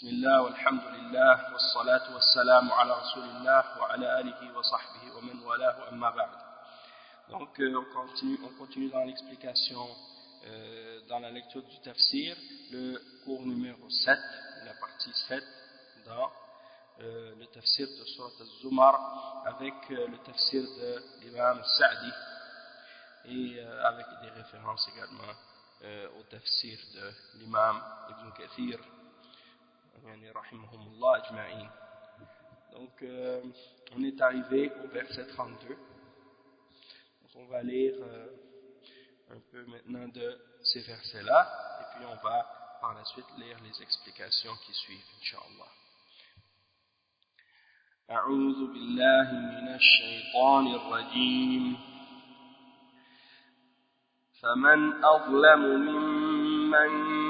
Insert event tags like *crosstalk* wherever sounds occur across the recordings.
بسم الله والحمد لله والصلاة والسلام على رسول الله وعلى آله وصحبه ومن والاه أما بعد Donc euh, on, continue, on continue dans l'explication euh, dans la lecture du tafsir le cours numéro 7 la partie 7 dans euh, le tafsir de Surat al-Zumar avec euh, le tafsir de l'imam Sa'di et euh, avec des références également euh, au tafsir de l'imam Ibn Kathir donc euh, on est arrivé au verset 32 donc on va lire euh, un peu maintenant de ces versets là et puis on va par la suite lire les explications qui suivent inshallah أعوذ بالله من الشيطان الرجيم فمن أظلم ممن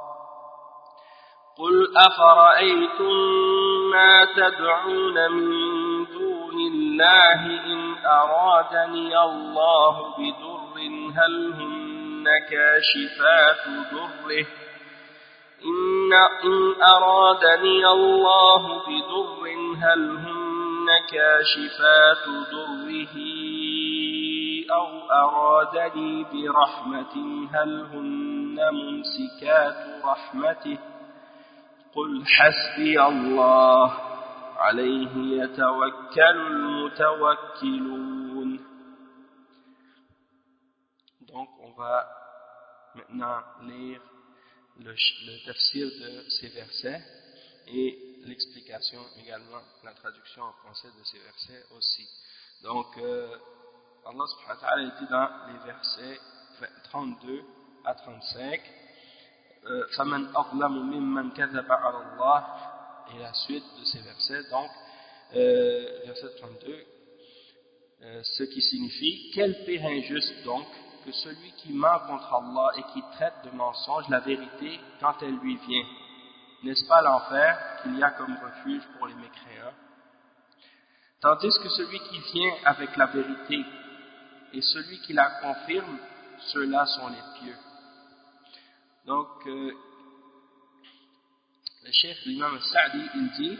قل أفرأيتم ما تدعون من دون الله إن أرادني الله بدر هل هن كاشفات ضره إن, إن أرادني الله بدر هل هن كاشفات ضره أو أرادني برحمة هل هن ممسكات رحمته قل حسبي الله عليه يتوكل المتوكلون Donc on va maintenant lire le, le tafsir de ces versets et l'explication également, la traduction en français de ces versets aussi. Donc, euh, Allah subhanahu wa ta'ala dit dans les versets 32 à 35, فَمَنْ أَظْلَمُ مِمَّنْ كَذَبَ عَلَى اللَّهِ et la suite de ces versets, donc, euh, verset 32, euh, ce qui signifie, quel pire injuste donc que celui qui ment contre Allah et qui traite de mensonge la vérité quand elle lui vient. N'est-ce pas l'enfer qu'il y a comme refuge pour les mécréants Tandis que celui qui vient avec la vérité et celui qui la confirme, ceux-là sont les pieux. Donc, euh, le chef l'imam Sa'di, il dit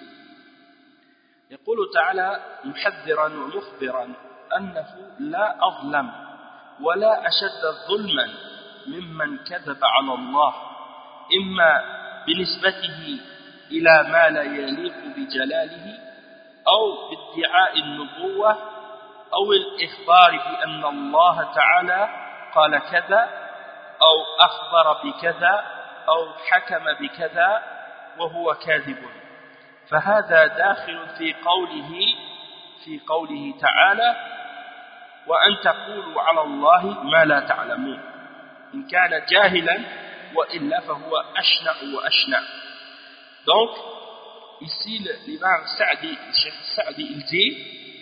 يقول تعالى محذرا ومخبرا أنه لا أظلم ولا أشد ظلما ممن كذب على الله إما بنسبته إلى ما لا يليق بجلاله أو بادعاء النبوة أو الإخبار بأن الله تعالى قال كذا أو أخبر بكذا أو حكم بكذا وهو كاذب. فهذا داخل في قوله في قوله تعالى وأن تقولوا على الله ما لا تعلمون. إن كان جاهلا وإلا فهو أشنع وأشنع. Donc ici l'imam Sa'di le Cheikh Sa'di il dit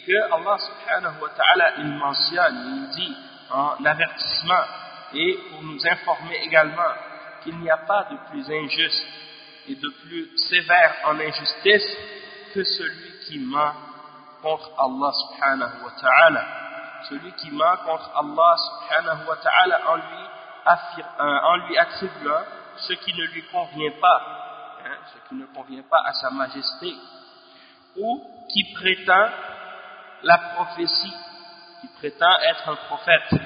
que Allah subhanahu wa ta'ala il mentionne il dit en avertissement et pour nous informer également qu'il n'y a pas de plus injuste et de plus sévère en injustice que celui qui ment contre Allah subhanahu wa ta'ala. Celui qui ment contre Allah subhanahu wa ta'ala en lui, euh, attribuant ce qui ne lui convient pas, hein, ce qui ne convient pas à sa majesté, ou qui prétend la prophétie, qui prétend être un prophète,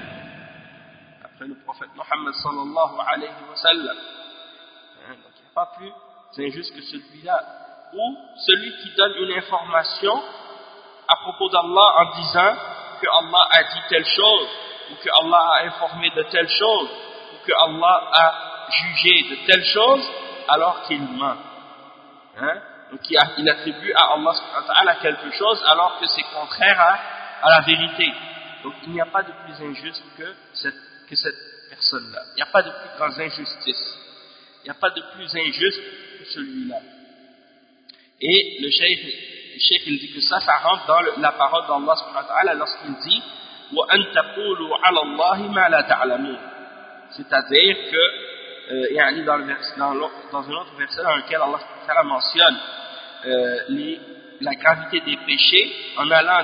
le prophète Mohammed sallallahu alayhi wa sallam. Hein, donc il n'y a pas plus injuste que celui-là. Ou celui qui donne une information à propos d'Allah en disant que Allah a dit telle chose, ou que Allah a informé de telle chose, ou que Allah a jugé de telle chose, alors qu'il ment. Hein? Donc il attribue à Allah quelque chose alors que c'est contraire à, à, la vérité. Donc il n'y a pas de plus injuste que cette, cette personne-là. Il n'y a pas de plus grande injustice. Il n'y a pas de plus injuste que celui-là. Et le cheikh, le cheikh il dit que ça, ça rentre dans la parole d'Allah lorsqu'il dit c'est-à-dire que euh, dans, le dans, dans un autre verset dans lequel Allah mentionne euh, la gravité des péchés en allant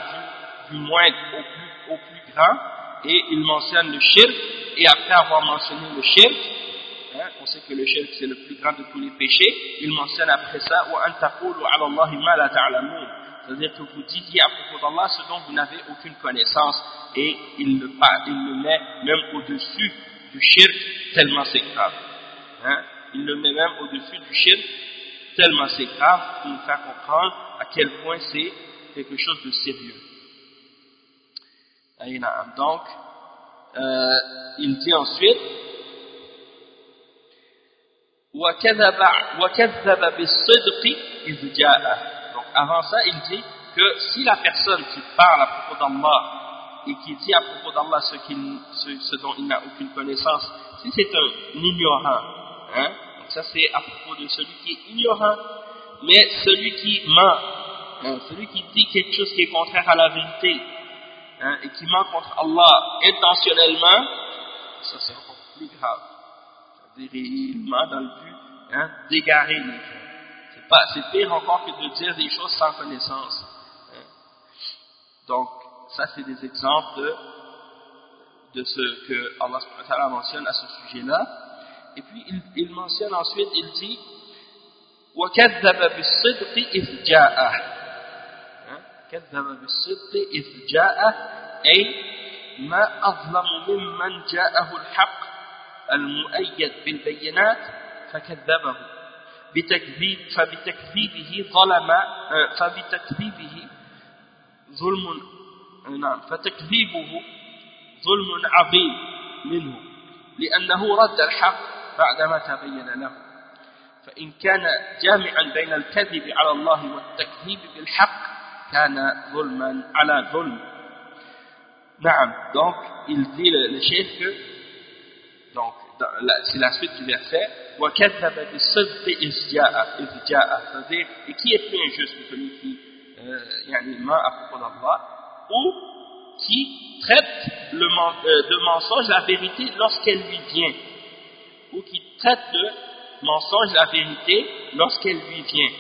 du, du moindre au plus, au plus grand et il mentionne le shirk et après avoir mentionné le shirk Hein, on sait que le shirk c'est le plus grand de tous les péchés, il mentionne après ça c'est-à-dire que vous disiez à propos d'Allah ce dont vous n'avez aucune connaissance et il le, il le met même au-dessus du shirk tellement c'est grave. Hein, il le met même au-dessus du shirk tellement c'est grave pour nous faire comprendre à quel point c'est quelque chose de sérieux. Donc, euh, il dit ensuite donc avant ça il dit que si la personne qui parle à propos d'Allah et qui dit à propos d'Allah ce, dont il n'a aucune connaissance si c'est un ignorant hein, donc ça c'est à propos de celui qui est ignorant mais celui qui ment hein, celui qui dit quelque chose qui est contraire à la vérité hein, et qui ment contre Allah intentionnellement ça c'est encore plus grave il ment dans le but hein, d'égarer les gens. C'est pire encore que de dire des choses sans connaissance. Hein. Donc, ça c'est des exemples de, de ce que Allah mentionne à ce sujet-là. Et puis il, il, mentionne ensuite, il dit وَكَذَّبَ بِالصِّدْقِ إِذْ جَاءَ كَذَّبَ بِالصِّدْقِ إِذْ جَاءَ أي ما أظلم ممن جاءه الحق المؤيد بالبينات فكذبه. بتكذيب فبتكذيبه ظلم آه، فبتكذيبه ظلم نعم فتكذيبه ظلم عظيم منه لأنه رد الحق بعدما تبين له. فإن كان جامعا بين الكذب على الله والتكذيب بالحق كان ظلما على ظلم نعم donc il dit le, le chef que donc c'est la suite du verset c'est-à-dire et qui est plus injuste que celui qui euh, ment à propos d'Allah ou qui traite le, euh, de mensonge la vérité lorsqu'elle lui vient ou qui traite de mensonge la vérité lorsqu'elle lui vient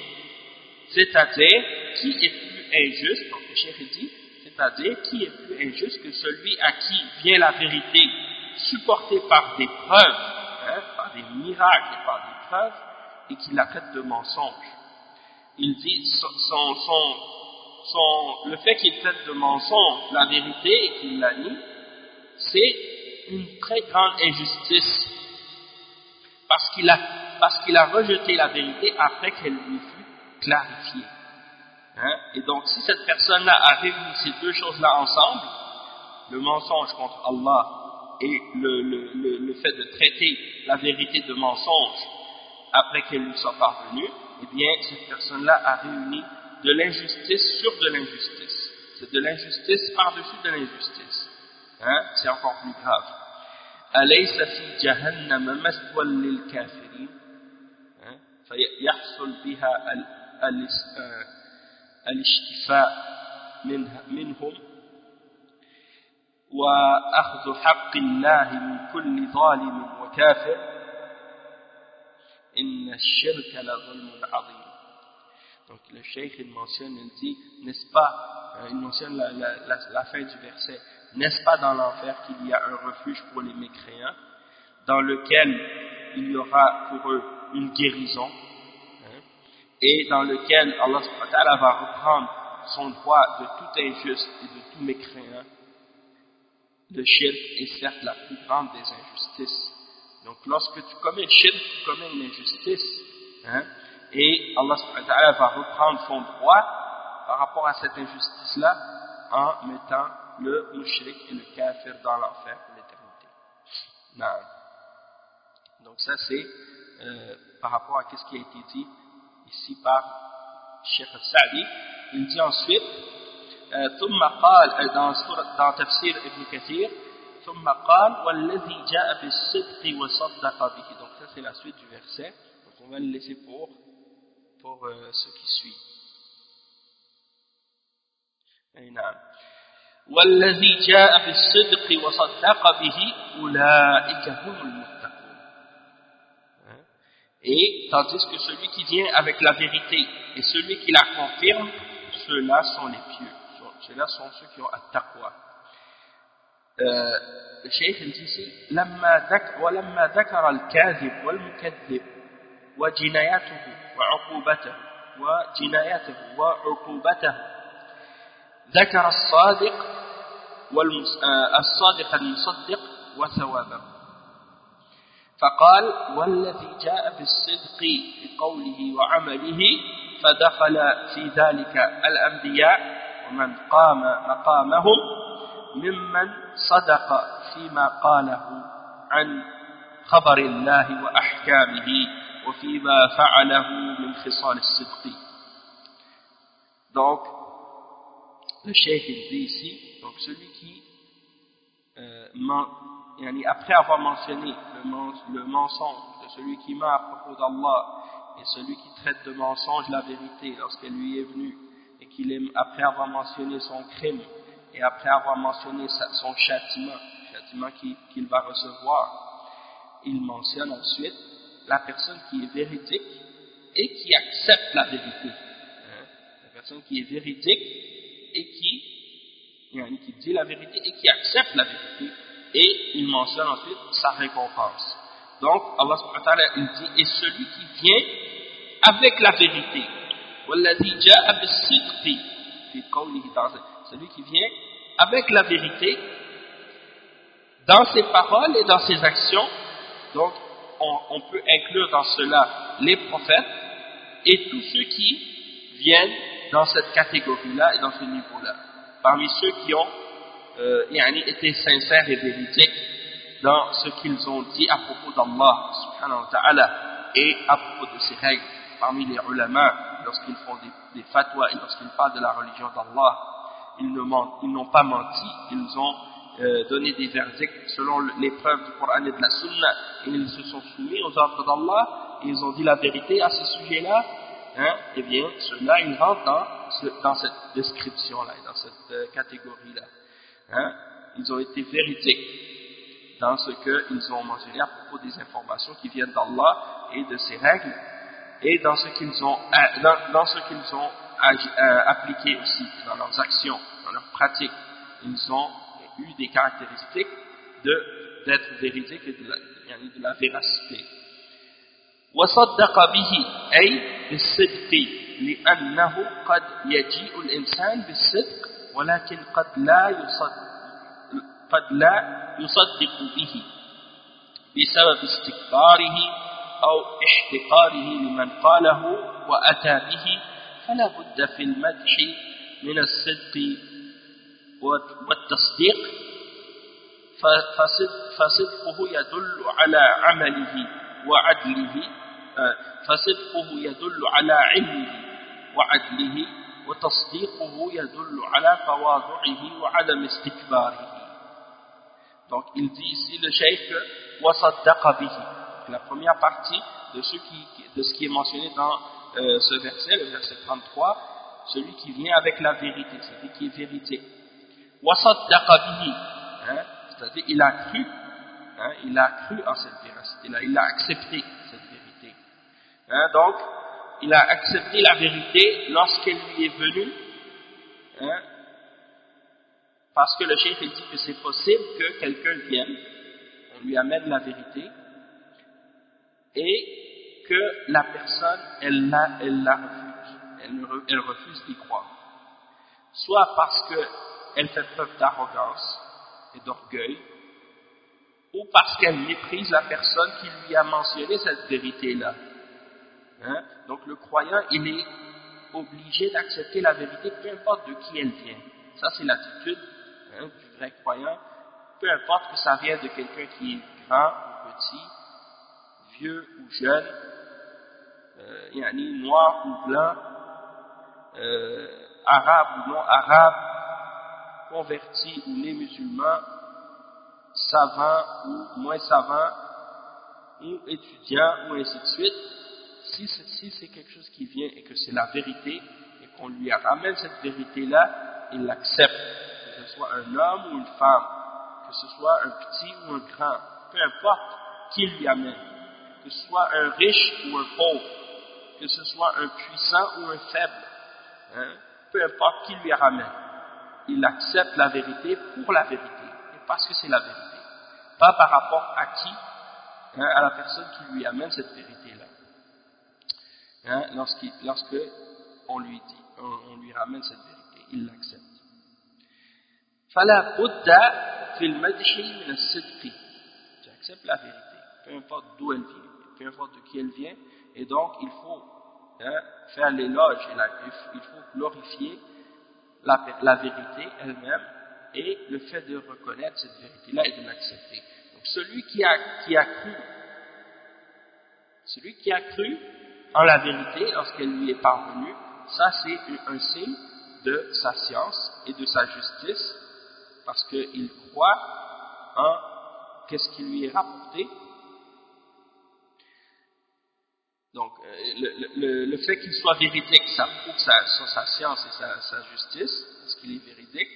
c'est-à-dire qui est plus injuste donc le chef dit c'est-à-dire qui est plus injuste que celui à qui vient la vérité supporté par des preuves, hein, par des miracles et par des preuves, et qui la traite de mensonge. Il dit, le fait qu'il traite de mensonge la vérité et qu'il la nie, c'est une très grande injustice. Parce qu'il a, parce qu'il a rejeté la vérité après qu'elle lui fut clarifiée. Hein? Et donc, si cette personne-là a réuni ces deux choses-là ensemble, le mensonge contre Allah et le, le, le, fait de traiter la vérité de mensonge après qu'elle lui soit parvenue, eh bien, cette personne-là a réuni de l'injustice sur de l'injustice. C'est de l'injustice par-dessus de l'injustice. Hein? C'est encore plus grave. أليس في جهنم مثوى للكافرين فيحصل بها الاشتفاء منهم وأخذ حق الله من كل ظالم وكافر إن الشرك لظلم عظيم Donc le cheikh il mentionne, il dit, n'est-ce pas, euh, il mentionne la, la, la, fin du verset, n'est-ce pas dans l'enfer qu'il y a un refuge pour les mécréants, dans lequel il y aura pour eux une guérison, hein, Et dans lequel Allah va reprendre son droit de tout injuste et de tout mécréant. Le shirk est certes la plus grande des injustices. Donc lorsque tu commets le shirk, tu commets une injustice. Hein, et Allah va reprendre son droit par rapport à cette injustice-là en mettant le mushrik et le kafir dans l'enfer pour l'éternité. Donc ça c'est euh, par rapport à ce qui a été dit ici par Sheikh al-Sa'di. Il dit ensuite, ثم قال dans, dans tafsir Ibn Kathir, ثم قال والذي جاء بالصدق وصدق به. Donc ça c'est la suite du verset. Donc on va le laisser pour pour euh, ce qui suit. نعم والذي جاء بالصدق وصدق به أولئك هم المتقون et tandis que celui qui vient avec la vérité et celui qui la confirme ceux-là sont les pieux ceux-là sont ceux qui ont at-taqwa euh, le cheikh il dit ici لما ذكر ولما ذكر الكاذب والمكذب وجنايته وعقوبته وجنايته وعقوبته ذكر الصادق آه، الصادق المصدق وثوابه فقال والذي جاء بالصدق بقوله وعمله فدخل في ذلك الأنبياء ومن قام مقامهم ممن صدق فيما قاله عن خبر الله وأحكامه وفيما فعله من خصال الصدق. Donc le cheikh il dit ici donc celui qui euh, après avoir mentionné le, mensonge de celui qui ment à propos d'Allah et celui qui traite de mensonge la vérité lorsqu'elle lui est venue et qu'il après avoir mentionné son crime et après avoir mentionné son châtiment châtiment qu'il va recevoir il mentionne ensuite la personne qui est véridique et qui accepte la vérité. Hein? La personne qui est véridique et qui, qui dit la vérité et qui accepte la vérité. Et il mentionne ensuite sa récompense. Donc, Allah subhanahu wa ta'ala, dit, et celui qui vient avec la vérité, celui qui vient avec la vérité dans ses paroles et dans ses actions, donc on, peut inclure dans cela les prophètes et tous ceux qui viennent dans cette catégorie-là et dans ce niveau-là. Parmi ceux qui ont euh, été sincères et véridiques dans ce qu'ils ont dit à propos d'Allah et à propos de ses règles. Parmi les ulama, lorsqu'ils font des, fatwas et lorsqu'ils parlent de la religion d'Allah, ils n'ont pas menti, ils ont euh, donné des verdicts selon les preuves du Coran et de la Sunna, et ils se sont soumis aux ordres d'Allah, et ils ont dit la vérité à ce sujet-là, hein, eh bien, ceux-là, ils rentrent dans, cette description-là, dans cette euh, catégorie-là. Hein. Ils ont été véridiques dans ce qu'ils ont mentionné à propos des informations qui viennent d'Allah et de ses règles, et dans ce qu'ils ont, euh, dans, dans ce qu'ils ont appliqué aussi, dans leurs actions, dans leurs pratiques. Ils ont eu des caractéristiques d'être véridique et de la, يعني de la véracité. وصدق به أي بالصدق لأنه قد يجيء الإنسان بالصدق ولكن قد لا يصدق قد لا يصدق به بسبب استكباره أو احتقاره لمن قاله وأتى به فلا بد في المدح من الصدق والتصديق فصدقه يدل على عمله وعدله آه، فصدقه يدل على علمه وعدله وتصديقه يدل على تواضعه وعدم استكباره Donc il dit ici le cheikh وصدق به la première partie de ce qui, de ce qui est mentionné dans euh, ce verset, le verset 33, celui qui vient avec la vérité, celui qui est véridique. Hein, c'est-à-dire il a cru, hein, il a cru en cette vérité, il a accepté cette vérité. Hein, donc, il a accepté la vérité lorsqu'elle lui est venue, hein, parce que le chef dit que c'est possible que quelqu'un vienne, on lui amène la vérité, et que la personne, elle la, elle refuse, elle, elle refuse d'y croire. Soit parce qu'elle fait preuve d'arrogance et d'orgueil, ou parce qu'elle méprise la personne qui lui a mentionné cette vérité-là. Hein? Donc le croyant, il est obligé d'accepter la vérité, peu importe de qui elle vient. Ça, c'est l'attitude hein, du vrai croyant. Peu importe que ça vienne de quelqu'un qui est grand ou petit, vieux ou jeune, euh, noir ou blanc, euh, arabe ou non arabe, converti ou né musulman, savant ou moins savant, ou étudiant, ou ainsi de suite, si, c'est quelque chose qui vient et que c'est la vérité, et qu'on lui ramène cette vérité-là, il l'accepte, que ce soit un homme ou une femme, que ce soit un petit ou un grand, peu importe qui lui amène, que ce soit un riche ou un pauvre, que ce soit un puissant ou un faible, hein, peu importe qui lui ramène, il accepte la vérité pour la vérité, et parce que c'est la vérité pas par rapport à qui, hein, à la personne qui lui amène cette vérité-là. Hein, lorsque on lui dit, on, lui ramène cette vérité, il l'accepte. Sidqi. Tu acceptes la vérité, peu importe d'où elle vient, peu importe de qui elle vient, et donc il faut hein, faire l'éloge, il faut glorifier la, vérité elle-même et le fait de reconnaître cette vérité-là et de l'accepter. Donc celui qui a cru, celui qui a cru en la vérité lorsqu'elle lui est parvenue, ça c'est un signe de sa science et de sa justice, parce qu'il croit en qu'est-ce qui lui est rapporté. Donc, euh, le, fait qu'il soit véridique, ça prouve sa, sa science et sa, sa justice, parce qu'il est véridique.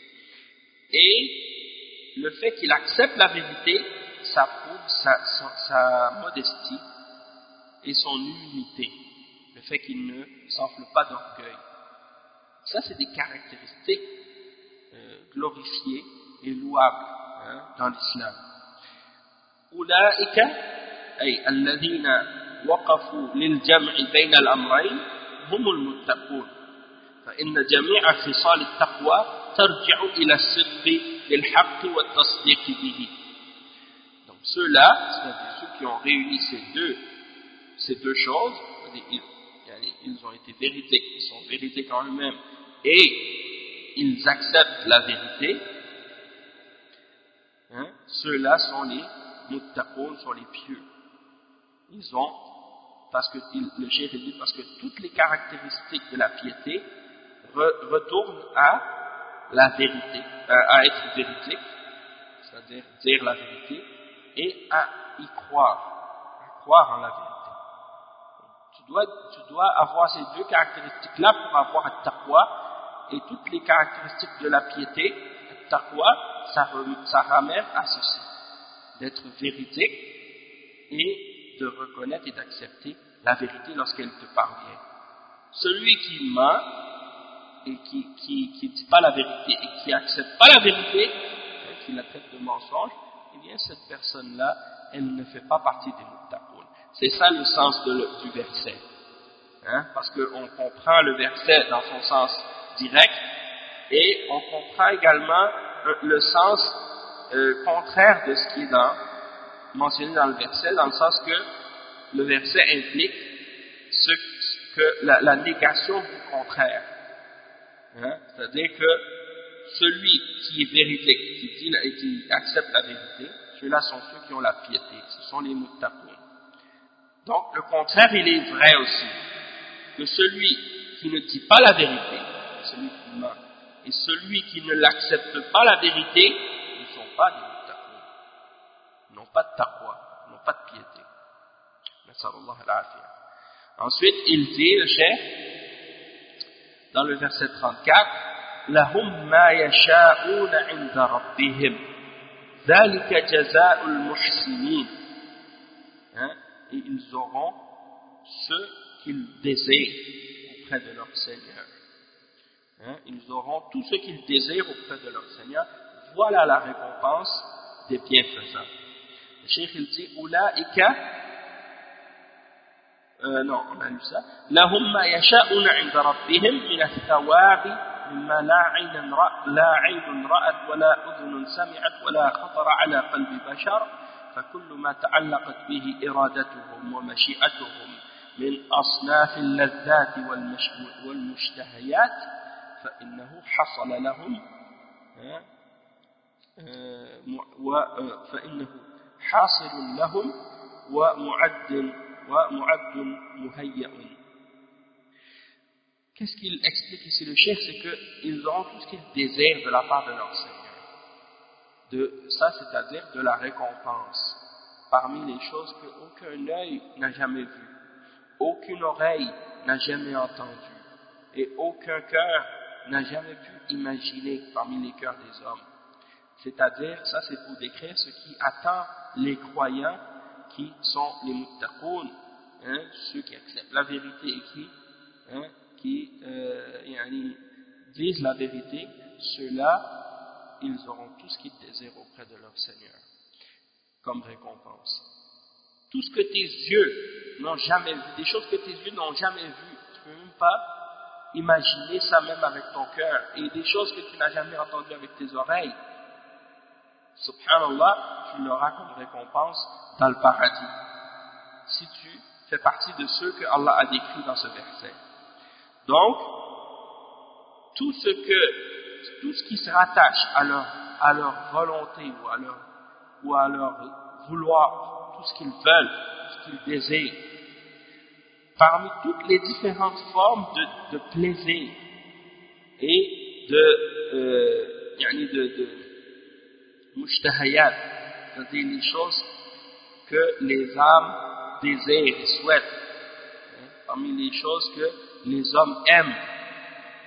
Et le fait qu'il accepte la vérité, ça prouve sa, modestie et son humilité Le fait qu'il ne s'enfle pas d'orgueil. Ça, c'est des caractéristiques euh, glorifiées et louables hein, dans l'islam. أولئك أي الذين وقفوا للجمع بين الأمرين هم المتقون فإن جميع خصال التقوى ترجع إلى الصدق للحق والتصديق به donc ceux-là c'est-à-dire ceux qui ont réuni ces deux ces deux choses ils, ils ont été vérités ils sont vérités en eux-mêmes et ils acceptent la vérité hein, ceux-là sont les muttaqoun sont les pieux ils ont parce que le chef dit parce que toutes les caractéristiques de la piété retournent à la vérité, à être véridique, c'est-à-dire dire la vérité, et à y croire, à croire en la vérité. Tu dois, tu dois avoir ces deux caractéristiques-là pour avoir un taqwa, et toutes les caractéristiques de la piété, le taqwa, ça, ramène à ceci, d'être véridique et de reconnaître et d'accepter la vérité lorsqu'elle te parvient. Celui qui ment, et qui qui qui dit pas la vérité et qui accepte pas la vérité, qui la traite de mensonge, eh bien cette personne-là, elle ne fait pas partie des muttaqoun. C'est ça le sens du verset. Hein, parce qu'on comprend le verset dans son sens direct et on comprend également euh, le sens euh, contraire de ce qui est mentionné dans le verset, dans le sens que le verset implique ce que la, négation du contraire. Hein? C'est-à-dire que celui qui est véridique, qui dit et qui accepte la vérité, ceux-là sont ceux qui ont la piété, ce sont les muttaqoun. Donc le contraire, il est vrai aussi, que celui qui ne dit pas la vérité, celui qui ment, et celui qui ne l'accepte pas la vérité, ne sont pas des muttaqoun, n'ont pas de taqwa, n'ont pas de piété. Ensuite, il dit, le chef, dans le verset 34, لهم ما يشاءون عند ربهم ذلك جزاء المحسنين hein? et ils auront ce qu'ils désirent auprès de leur Seigneur. Hein, ils auront tout ce qu'ils désirent auprès de leur Seigneur. Voilà la récompense des bienfaisants. Le Cheikh il dit Oulaïka, euh, non, on a lu ça. لهم ما يشاءون عند ربهم من الثواب مما لا عين لا عين رأت ولا أذن سمعت ولا خطر على قلب بشر فكل ما تعلقت به إرادتهم ومشيئتهم من أصناف اللذات والمشتهيات فإنه حصل لهم فإنه حاصل لهم ومعد ومعد مهيأ Qu'est-ce qu'il explique ici le chef C'est qu'ils auront tout ce qu'ils désirent de la part de leur Seigneur. De, ça, c'est-à-dire de la récompense. Parmi les choses qu'aucun œil n'a jamais vues, aucune oreille n'a jamais entendu, et aucun cœur n'a jamais pu imaginer parmi les cœurs des hommes. C'est-à-dire, ça c'est pour décrire ce qui attend les croyants qui sont les muttaqoun, hein, ceux qui acceptent la vérité et qui, hein, euh, disent la vérité, ceux-là, ils auront tout ce qu'ils désirent auprès de leur Seigneur comme récompense. Tout ce que tes yeux n'ont jamais vu, des choses que tes yeux n'ont jamais vues, tu ne peux même pas imaginer ça même avec ton cœur, et des choses que tu n'as jamais entendues avec tes oreilles, subhanallah, tu l'auras comme récompense dans le paradis. Si tu fais partie de ceux que Allah a décrits dans ce verset. Donc, tout ce que, tout ce qui se rattache à leur, à leur volonté ou à leur, ou à leur vouloir, tout ce qu'ils veulent, tout ce qu'ils désirent, parmi toutes les différentes formes de, de plaisir et de, euh, de, de mushtahayat, c'est-à-dire les choses que les âmes désirent et souhaitent, hein, parmi les choses que les hommes aiment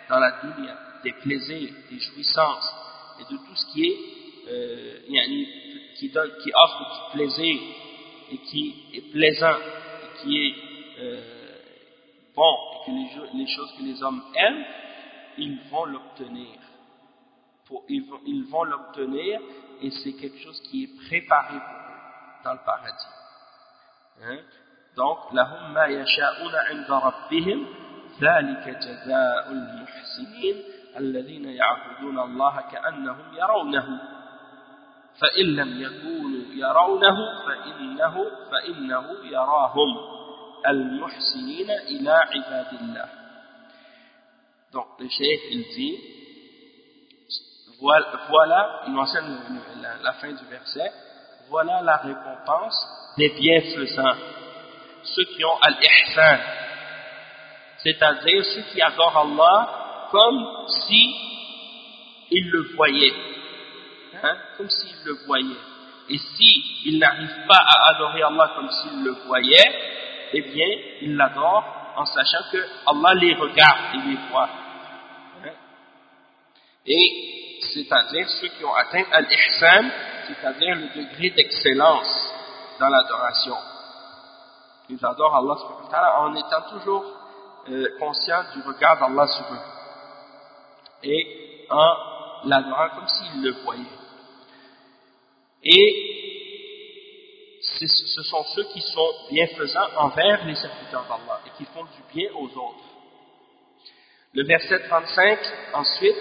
dans la dunya, des plaisirs, des jouissances, et de tout ce qui est, euh, qui, donne, qui offre du plaisir, et qui est plaisant, et qui est euh, bon, et que les, les choses que les hommes aiment, ils vont l'obtenir. Ils vont l'obtenir et c'est quelque chose qui est préparé pour eux dans le paradis. Hein? Donc, لهم ما يشاءون عند ربهم ذلك جزاء المحسنين الذين يعبدون الله كأنهم يرونه فإن لم يكونوا يرونه فإنه, فإنه يراهم المحسنين إلى عباد الله Donc, le cheikh, il dit, voilà, il mentionne la, fin du verset, voilà la récompense des bienfaisants, ceux qui ont al-ihsan, c'est-à-dire ceux qui adorent Allah comme si ils le voyaient, hein, comme s'ils le voyaient. Et si ils n'arrivent pas à adorer Allah comme s'ils le voyaient, eh bien, ils l'adorent en sachant que Allah les regarde et les voit. Hein? Et c'est-à-dire ceux qui ont atteint al-ihsan, c'est-à-dire le degré d'excellence dans l'adoration. Ils adorent Allah en étant toujours euh, conscients du regard d'Allah sur eux et en l'adorant comme s'ils le voyaient. Et ce sont ceux qui sont bienfaisants envers les serviteurs d'Allah et qui font du bien aux autres. Le verset 35, ensuite,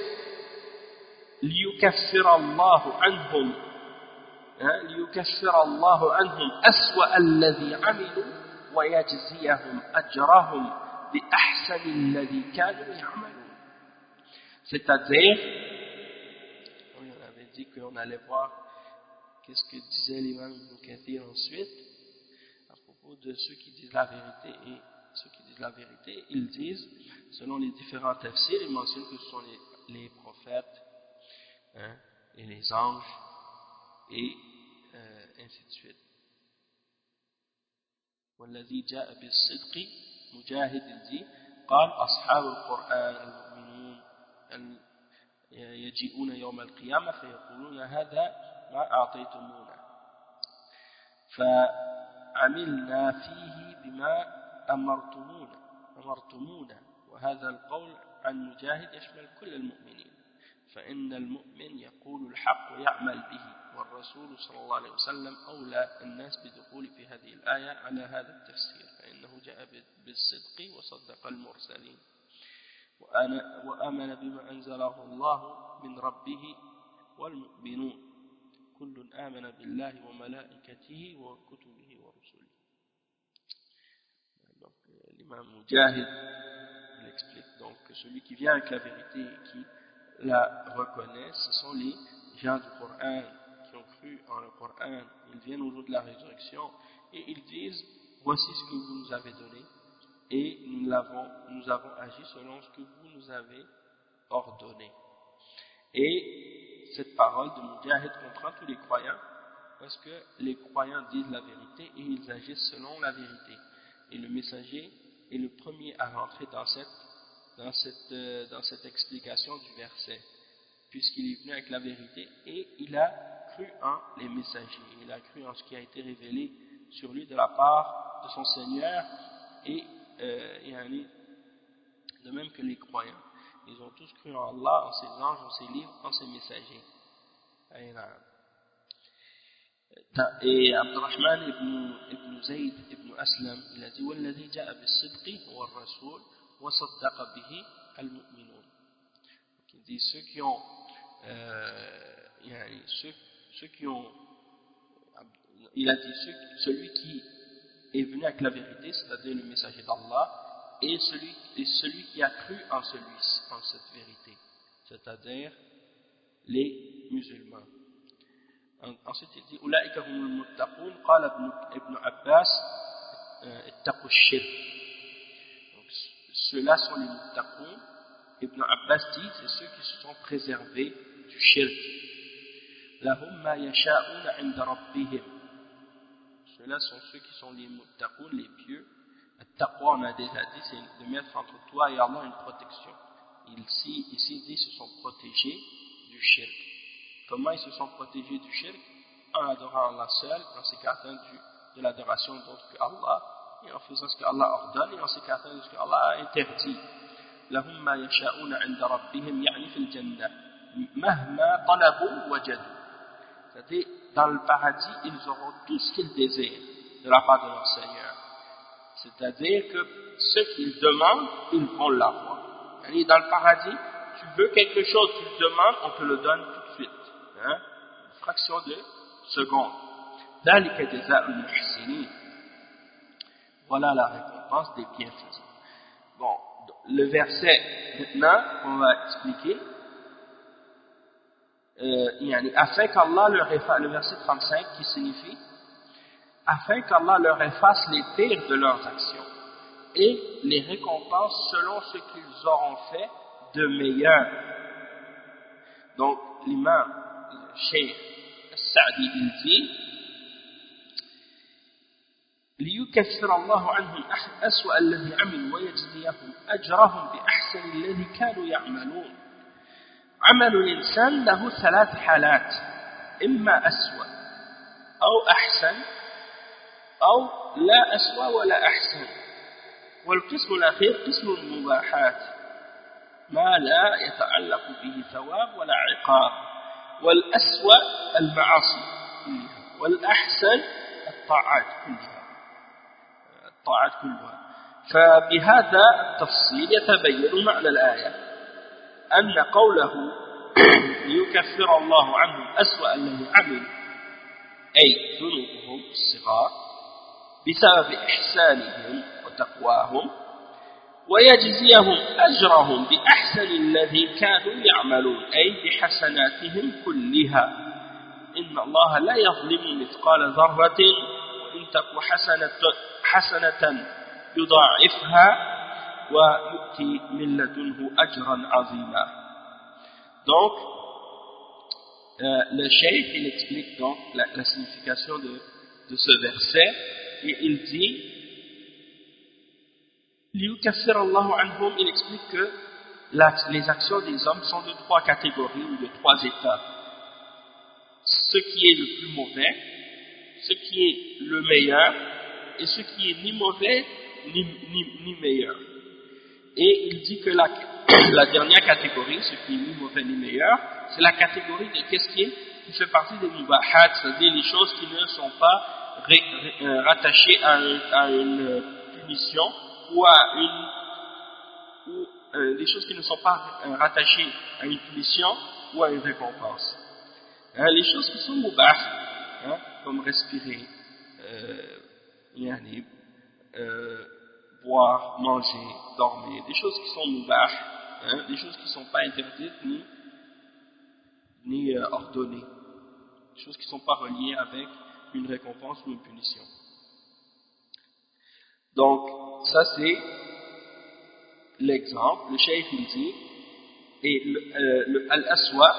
ليكفر الله عنهم ليكفر الله عنهم أسوأ الذي عملوا ويجزيهم أجرهم بأحسن الذي كانوا يعملون c'est-à-dire on avait dit qu'on allait voir qu'est-ce que disait l'imam Ibn ensuite à propos de ceux qui disent la vérité et ceux qui disent la vérité ils disent selon les différents tafsirs ils mentionnent que ce sont les, les prophètes hein, et les anges, et euh, ainsi de suite. والذي جاء بالصدق مجاهد الدين قال أصحاب القرآن المؤمنون يجيئون يوم القيامة فيقولون هذا ما أعطيتمونا. فعملنا فيه بما أمرتمونا أمرتمونا. وهذا القول عن مجاهد يشمل كل المؤمنين. فإن المؤمن يقول الحق ويعمل به والرسول صلى الله عليه وسلم أولى الناس بدخول في هذه الآية على هذا التفسير فإنه جاء بالصدق وصدق المرسلين. وآمن بما أنزله الله من ربه والمؤمنون كل آمن بالله وملائكته وكتبه ورسله l'imam Mujahid il explique donc que celui qui vient avec la vérité et qui la reconnaît ce sont les gens du Coran qui ont cru en le Coran ils viennent au jour de la résurrection et ils disent voici ce que vous nous avez donné et nous avons, nous avons agi selon ce que vous nous avez ordonné et cette parole de Mujahid comprend tous les croyants parce que les croyants disent la vérité et ils agissent selon la vérité. Et le messager est le premier à rentrer dans cette, dans cette, euh, dans cette explication du verset, puisqu'il est venu avec la vérité et il a cru en les messagers, il a cru en ce qui a été révélé sur lui de la part de son Seigneur et de même que les croyants. Ils ont tous cru en Allah, en ses anges, en ses livres, en ses messagers. Et Abdurrahman ibn, ibn Zayd ibn Aslam, il a dit وَالَّذِي جَاءَ بِالصِّدْقِ هُوَ الرَّسُولُ وَصَدَّقَ بِهِ الْمُؤْمِنُونَ Il dit ceux qui ont euh, ceux, ceux qui ont il a dit celui qui est venu avec la vérité, c'est-à-dire le messager d'Allah, et celui, et celui qui a cru en celui, en cette vérité, c'est-à-dire les musulmans. Ensuite, il dit أولئك هم المتقون قال ابن, ابن عباس اتقوا الشرك donc ceux-là sont les muttaqoun Ibn Abbas dit c'est ceux qui se sont préservés du shirk لهم ما يشاءون عند ربهم ceux-là sont ceux qui sont les muttaqoun les pieux taqwa, on a déjà dit, c'est de mettre entre toi et Allah une protection. Ici, ici il dit qu'ils se sont protégés du shirk. Comment ils se sont protégés du shirk En adorant Allah seul, en s'écartant de l'adoration d'autre que Allah, et en faisant ce que Allah ordonne, et en s'écartant de ce que Allah a interdit. لهم ما يشاءون عند ربهم يعني في الجنة مهما طلبوا وجدوا c'est-à-dire dans le paradis ils auront tout ce qu'ils désirent de la part de leur Seigneur c'est-à-dire que ce qu'ils demandent, ils vont l'avoir. Dans le paradis, tu veux quelque chose, tu le demandes, on te le donne tout de suite. Hein? Une fraction de seconde. Voilà la récompense des bienfaisants. Bon, le verset maintenant qu'on va expliquer, euh, afin qu'Allah leur efface, le verset 35 qui signifie afin qu'Allah leur efface les pires de leurs actions et les récompense selon ce qu'ils auront fait de meilleur. Donc, l'imam Cheikh Sa'di il dit ليكفر الله عنهم أسوأ الذي عملوا ويجزيهم أجرهم بأحسن الذي كانوا يعملون عمل الإنسان له ثلاث حالات إما أسوأ أو أحسن أو لا أسوأ ولا أحسن. والقسم الأخير قسم المباحات ما لا يتعلق به ثواب ولا عقاب. والأسوأ المعاصي والأحسن الطاعات كلها الطاعات كلها. فبهذا التفصيل يتبين معنى الآية. أن قوله *clears throat* ليكفر الله عنهم أسوأ الذي عمل أي ذنوبهم الصغار بسبب إحسانهم وتقواهم ويجزيهم أجرهم بأحسن الذي كانوا يعملون أي بحسناتهم كلها. إن الله لا يظلم مثقال ذرة وإن تك حسنة, حسنة يضاعفها ويؤتي من لدنه أجرا عظيما Donc, euh, le cheikh, il explique donc la, la signification de, de ce verset et il dit il explique que les actions des hommes sont de trois catégories ou de trois états. Ce qui est le plus mauvais, ce qui est le meilleur et ce qui est ni mauvais ni, ni, ni meilleur. Et il dit que *clears throat* la, dernière catégorie, ce qui est ni mauvais ni meilleur, c'est la catégorie de qu'est-ce qui, qui fait partie des mubahat, c'est-à-dire les choses qui ne sont pas euh, rattachées à, une punition ou à une ou euh, choses qui ne sont pas euh, rattachées à une punition ou à une récompense. Les choses qui sont mubah, hein, comme respirer, euh, euh, boire, manger, dormir, des choses qui sont mubah, hein, des choses qui ne sont pas interdites ni, ni euh, ordonnées, des choses qui ne sont pas reliées avec une récompense ou une punition. Donc, ça c'est l'exemple, le cheikh il dit, et euh, le al-aswa,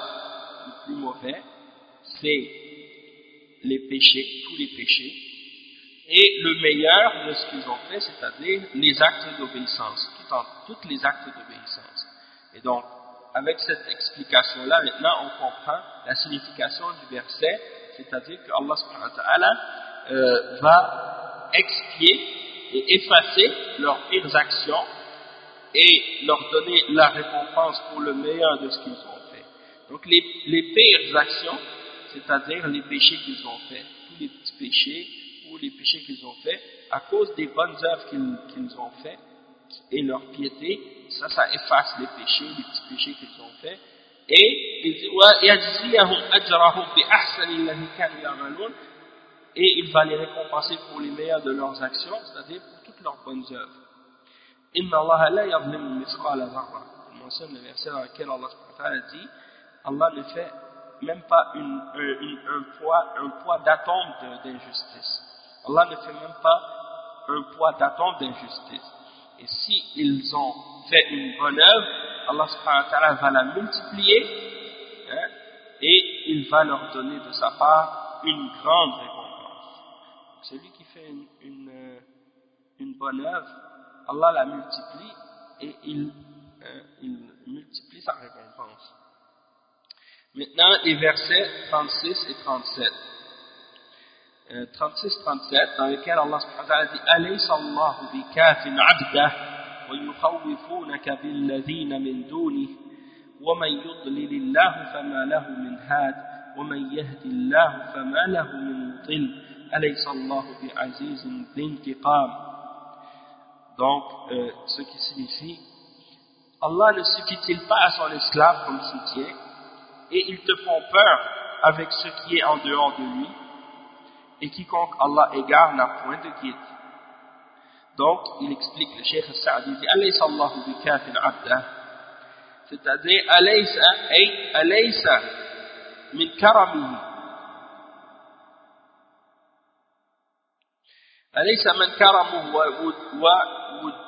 le plus mauvais, c'est les péchés, tous les péchés, et le meilleur de ce qu'ils ont fait, c'est-à-dire les actes d'obéissance, toutes les actes d'obéissance. Et donc, avec cette explication-là, maintenant on comprend la signification du verset, c'est-à-dire que Allah euh, va expier et effacer leurs pires actions et leur donner la récompense pour le meilleur de ce qu'ils ont fait. Donc les pires actions, c'est-à-dire les péchés qu'ils ont faits, tous les petits péchés ou les péchés qu'ils ont faits, à cause des bonnes œuvres qu'ils ont faits et leur piété, ça, ça efface les péchés, les petits péchés qu'ils ont faits. Et et il va les récompenser pour les meilleurs de leurs actions, c'est-à-dire pour toutes leurs bonnes œuvres. Allah. Il mentionne le verset dans lequel Allah dit Allah ne fait même pas une, une, un poids, un poids d'atome d'injustice. Allah ne fait même pas un poids d'atome d'injustice. Et si ont fait une bonne œuvre, Allah va la multiplier hein, et il va leur donner de sa part une grande récompense. Celui qui fait une, une, une bonne œuvre, Allah la multiplie et il, euh, il multiplie sa récompense. Maintenant, les versets 36 et 37. 36-37, euh, dans lesquels Allah subhanahu wa ta'ala dit أليس الله بكاف عبده ويخوفونك بالذين من دونه ومن يضلل الله فما له من هاد ومن يهد الله فما له من مضل أليس الله بعزيز ذي انتقام Donc, euh, ce qui signifie, Allah ne suffit-il pas à son esclave comme soutien, et ils te font peur avec ce qui est en dehors de lui, et quiconque Allah égare n'a point de guide. Donc, il explique, le Cheikh Sa'di dit, Alaysa Allahu bikafin abda, c'est-à-dire, Alaysa, ay, Alaysa min karamihi, أليس من كرمه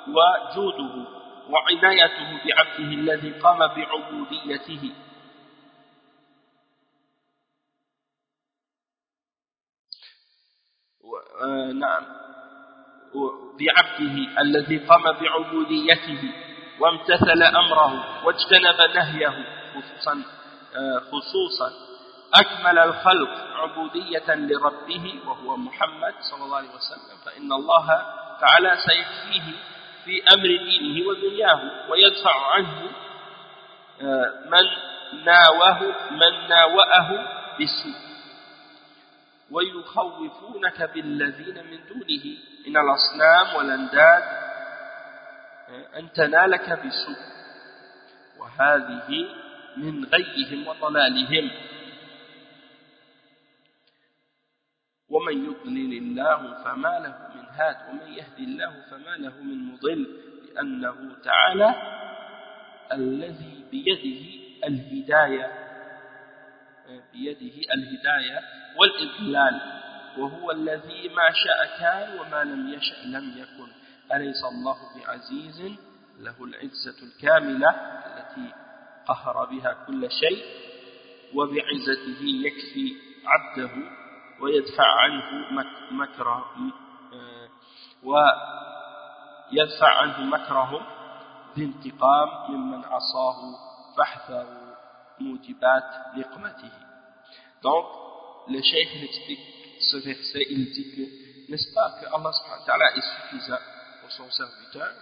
وجوده وعنايته بعبده الذي قام بعبوديته نعم. بعبده الذي قام بعبوديته وامتثل أمره واجتنب نهيه خصوصا خصوصا أكمل الخلق عبودية لربه وهو محمد صلى الله عليه وسلم. فإن الله تعالى سيكفيه في أمر دينه ودنياه ويدفع عنه آه، من ناوه من ناوأه بالسوء. ويخوفونك بالذين من دونه. من الأصنام والأنداد آه، أن تنالك بسوء. وهذه من غيهم وضلالهم. ومن يضلل الله فما له من هاد ومن يهدي الله فما له من مضل. لأنه تعالى الذي بيده الهداية. بيده الهداية والإضلال وهو الذي ما شاء كان وما لم يشأ لم يكن. أليس الله بعزيز؟ له العزة الكاملة التي قهر بها كل شيء وبعزته يكفي عبده ويدفع عنه مكره ويدفع عنه مكرهم بانتقام ممن عصاه فاحذروا. Donc le cheikh explique ce verset il dit que n'est-ce pas que Allah subhanahu wa ta'ala est suffisant pour son serviteur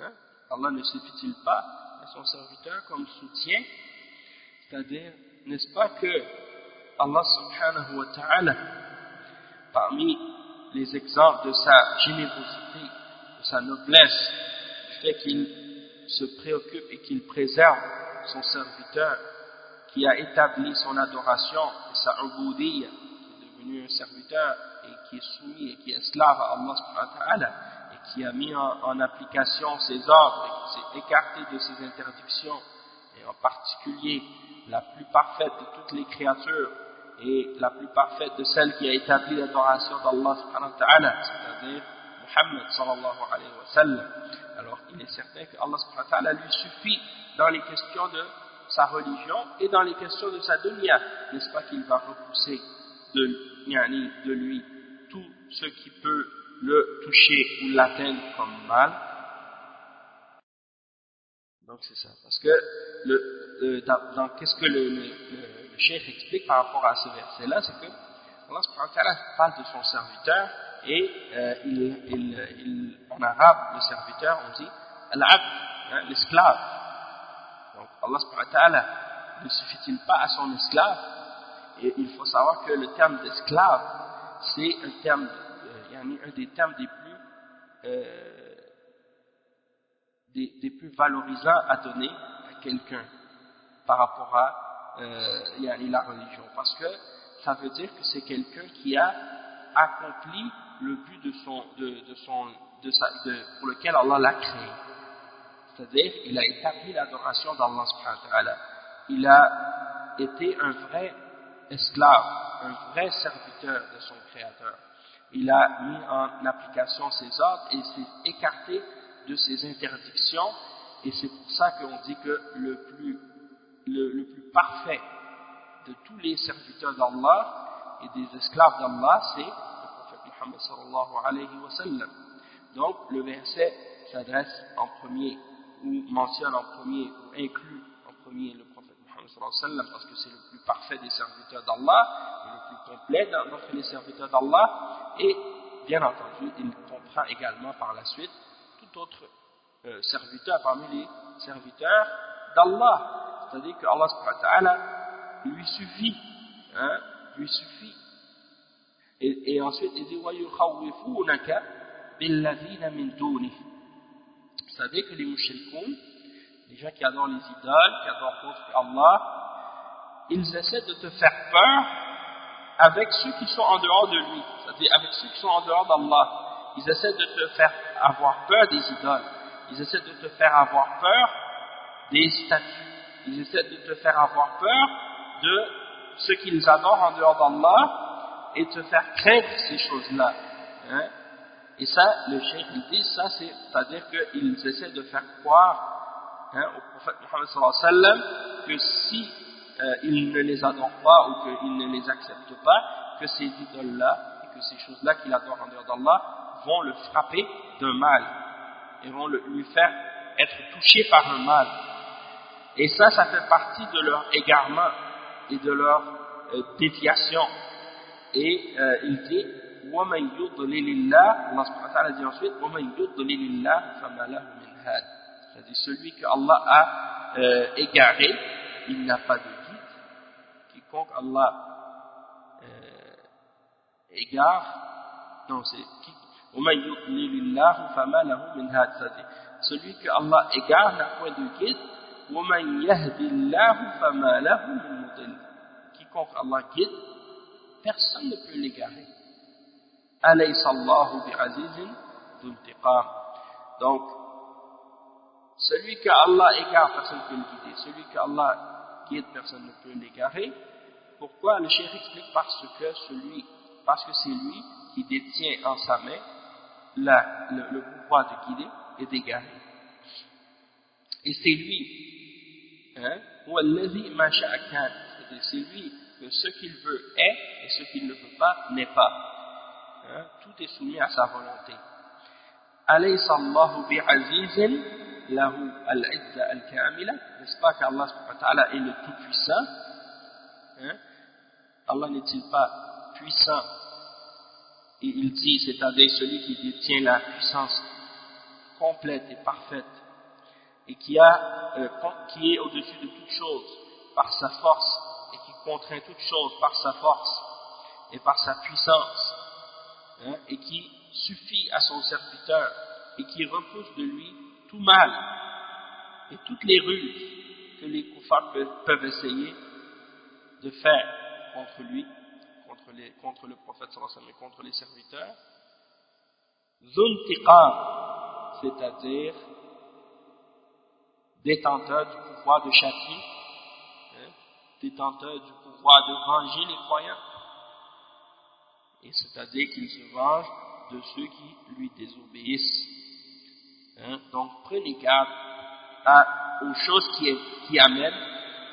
hein? Allah ne suffit-il pas à son serviteur comme soutien? C'est-à-dire, n'est-ce pas que Allah subhanahu wa ta'ala, parmi les exemples de sa générosité, de sa noblesse, fait qu'il se préoccupe et qu'il préserve son serviteur, qui a établi son adoration et sa ubudiyya, qui est devenu un serviteur et qui est soumis et qui est esclave à Allah subhanahu wa et qui a mis en, application ses ordres et qui s'est écarté de ses interdictions, et en particulier la plus parfaite de toutes les créatures et la plus parfaite de celle qui a établi l'adoration d'Allah subhanahu wa c'est-à-dire Muhammad sallallahu alayhi wa sallam. Alors il est certain que Allah subhanahu wa lui suffit dans les questions de sa religion et dans les questions de sa dunya, n'est-ce pas qu'il va repousser de, de lui tout ce qui peut le toucher ou l'atteindre comme mal? Donc c'est ça. Parce que le, dans, qu'est-ce que le, le, le, chef explique par rapport à ce verset-là, c'est que Allah parle de son serviteur et euh, il, il, en arabe, le serviteur, on dit al-abd, hein, l'esclave. Allah ne suffit-il pas à son esclave? Et il faut savoir que le terme d'esclave, c'est un terme, euh, un des termes des plus, euh, des, des, plus valorisants à donner à quelqu'un par rapport à euh, la religion. Parce que ça veut dire que c'est quelqu'un qui a accompli le but de son, de, de son, de sa, de, pour lequel Allah l'a créé. C'est-à-dire, il a établi l'adoration d'Allah subhanahu Il a été un vrai esclave, un vrai serviteur de son Créateur. Il a mis en application ses ordres et s'est écarté de ses interdictions. Et c'est pour ça qu'on dit que le plus, le, le plus parfait de tous les serviteurs d'Allah et des esclaves d'Allah, c'est le prophète Muhammad sallallahu alayhi wa sallam. Donc, le verset s'adresse en premier ou mentionne en premier ou inclut en premier le prophète Muhammad sallam parce que c'est le plus parfait des serviteurs d'Allah, le plus complet d'entre les serviteurs d'Allah et bien entendu il comprend également par la suite tout autre euh, serviteur parmi les serviteurs d'Allah c'est-à-dire que Allah lui suffit hein, lui suffit et, et ensuite il dit وَيُخَوِّفُونَكَ بِالَّذِينَ مِن دُونِهِ vous savez que les mouchelkoum, les gens qui adorent les idoles, qui adorent d'autres Allah, ils essaient de te faire peur avec ceux qui sont en dehors de lui, c'est-à-dire avec ceux qui sont en dehors d'Allah. Ils essaient de te faire avoir peur des idoles. Ils essaient de te faire avoir peur des statues. Ils essaient de te faire avoir peur de ceux qu'ils adorent en dehors d'Allah et te faire craindre ces choses-là. Hein. Et ça, le cheikh, il dit, ça, c'est-à-dire qu'ils essaient de faire croire hein, au prophète Muhammad sallallahu alayhi wa que si euh, ne les adore pas ou qu'il ne les accepte pas, que ces idoles-là et que ces choses-là qu'il adore en dehors d'Allah vont le frapper d'un mal et vont lui faire être touché par un mal. Et ça, ça fait partie de leur égarement et de leur euh, déviation. Et euh, il dit وَمَنْ يُضْلِلِ اللَّهِ Allah subhanahu wa ta'ala dit ensuite وَمَنْ يُضْلِلِ اللَّهِ فَمَا لَهُ مِنْ هَادٍ c'est-à-dire celui que Allah a euh, égaré il n'a pas de guide quiconque Allah euh, égare non c'est qui وَمَنْ يُضْلِلِ اللَّهِ فَمَا لَهُ مِنْ هَادٍ c'est-à-dire celui que Allah égare n'a point de guide وَمَنْ يَهْدِ اللَّهِ فَمَا لَهُ مِنْ مُضِلٍ quiconque Allah guide personne ne peut l'égarer donc, celui que Allah égare, personne ne peut le guider. Celui que Allah guide, personne ne peut l'égarer. Pourquoi Le chef explique parce que celui, parce que c'est lui qui détient en sa main la, le, pouvoir de guider et d'égarer. Et c'est lui, hein, c'est lui que ce qu'il veut est et ce qu'il ne veut pas n'est pas. Hein, tout est soumis à sa volonté. N'est-ce pas qu'Allah est le tout-puissant hein? Allah n'est-il pas puissant? Et il dit, c'est-à-dire celui qui détient la puissance complète et parfaite. et qui, euh, qui est au-dessus de toute chose par sa force et qui contraint toute chose par sa force et par sa puissance hein, et qui suffit à son serviteur et qui repousse de lui tout mal et toutes les ruses que les koufars peuvent essayer de faire contre lui, contre, les, contre le prophète et contre les serviteurs. Zuntiqam, c'est-à-dire détenteur du pouvoir de châtier, hein, détenteur du pouvoir de venger les croyants, et c'est-à-dire qu'il se venge de ceux qui lui désobéissent. Hein? Donc prenez garde à, aux choses qui, est, amènent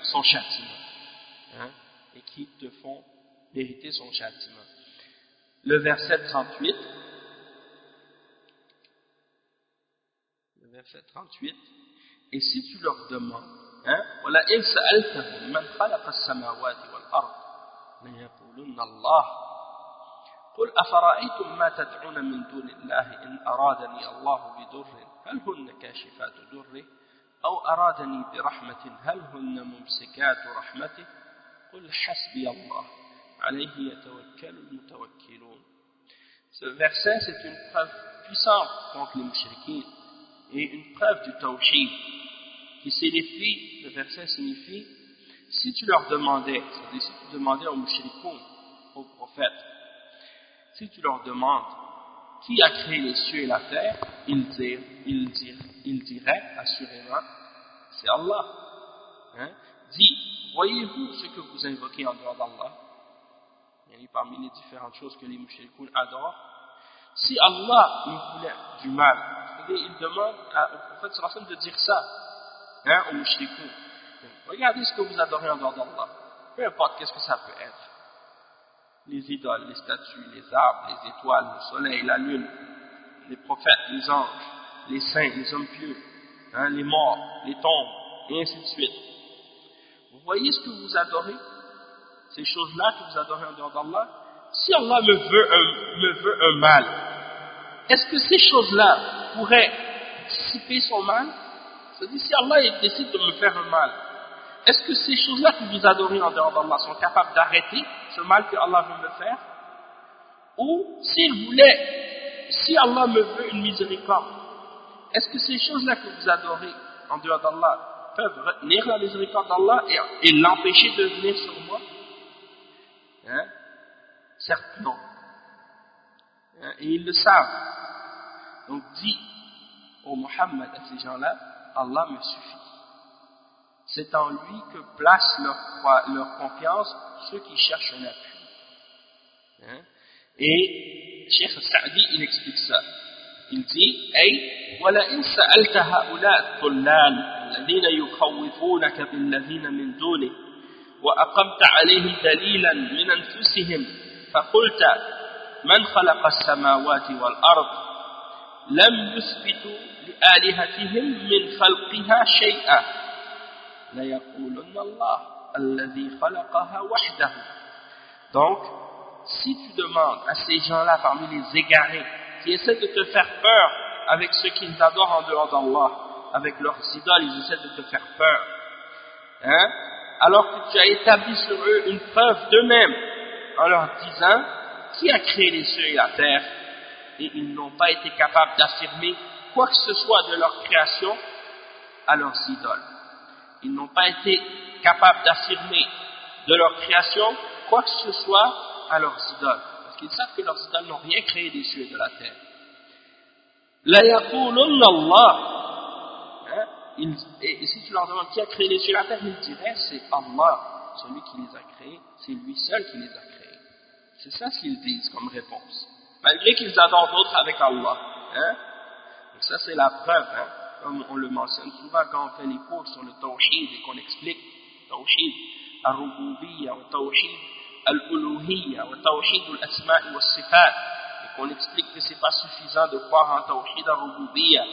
son châtiment hein, et qui te font mériter son châtiment. Le verset 38, le verset 38, et si tu leur demandes, hein, voilà, il s'altahum man khalaqa as-samawati wal-ard, la قل أفرأيتم ما تدعون من دون الله إن أرادني الله بضر هل هن كاشفات ضره أو أرادني برحمة هل هن ممسكات رحمته قل حسبي الله عليه يتوكل المتوكلون Ce verset, c'est une preuve puissante contre les mouchriquins et une preuve du tawhid qui signifie, le verset signifie, si tu leur demandais, c'est-à-dire si tu demandais aux mouchriquins, aux prophètes, si tu leur demandes qui a créé les cieux et la terre, ils, ils, dirent, ils diraient assurément, c'est Allah. Hein? Dis, voyez-vous ce que vous invoquez en dehors d'Allah? Parmi les différentes choses que les mouchelkoun adorent. Si Allah nous voulait du mal, il demande au prophète sallallahu de dire ça hein, aux mouchelkoun. Regardez ce que vous adorez en dehors d'Allah. Peu importe qu'est-ce que ça peut être les idoles, les statues, les arbres, les étoiles, le soleil, la lune, les prophètes, les anges, les saints, les hommes pieux, hein, les morts, les tombes, et ainsi de suite. Vous voyez ce que vous adorez? Ces choses-là que vous adorez en dehors d'Allah? Si Allah me veut un, me veut un mal, est-ce que ces choses-là pourraient dissiper son mal? C'est-à-dire, si Allah décide de me faire un mal, est-ce que ces choses-là que vous adorez en dehors d'Allah sont capables d'arrêter ce mal que Allah veut me faire Ou s'il voulait, si Allah me veut une miséricorde, est-ce que ces choses-là que vous adorez en dehors d'Allah peuvent retenir la miséricorde d'Allah et, l'empêcher de venir sur moi? Hein? Certes non. Hein? Et ils le savent. Donc dis au Muhammad à ces gens-là, Allah me suffit. C'est en lui que placent leur, confiance ceux qui cherchent un appui. Hein? Et Cheikh Sa'di, il explique ça. Il dit, أي ولئن سألت هؤلاء الضلال الذين يخوفونك بالذين من دونه وأقمت عليهم دليلا من أنفسهم فقلت من خلق السماوات والأرض لم يثبتوا لآلهتهم من خلقها شيئا donc si tu demandes à ces gens-là parmi les égarés qui essaient de te faire peur avec ceux qu'ils adorent en dehors d'Allah avec leurs idoles ils essaient de te faire peur hein, alors que tu as établi sur eux une preuve d'eux-mêmes en leur disant qui a créé les cieux et la terre? Et ils n'ont pas été capables d'affirmer quoi que ce soit de leur création à leurs idoles ils n'ont pas été capables d'affirmer de leur création quoi que ce soit à leurs idoles. Parce qu'ils savent que leurs idoles n'ont rien créé des cieux et de la terre. La Allah. Hein? et, si tu leur demandes qui a créé les cieux et la terre, ils diraient c'est Allah, celui qui les a créés, c'est lui seul qui les a créés. C'est ça ce qu'ils disent comme réponse. Malgré qu'ils adorent d'autres avec Allah. Hein? Donc ça c'est la preuve. Hein? Comme on le mentionne souvent quand on fait les cours sur le tawhid et qu'on explique tawhid al-rububiyya wa tawhid al-uluhiyya wa tawhid al-asma'i wa sifat et qu'on explique que c'est pas suffisant de croire en tawhid al-rububiyya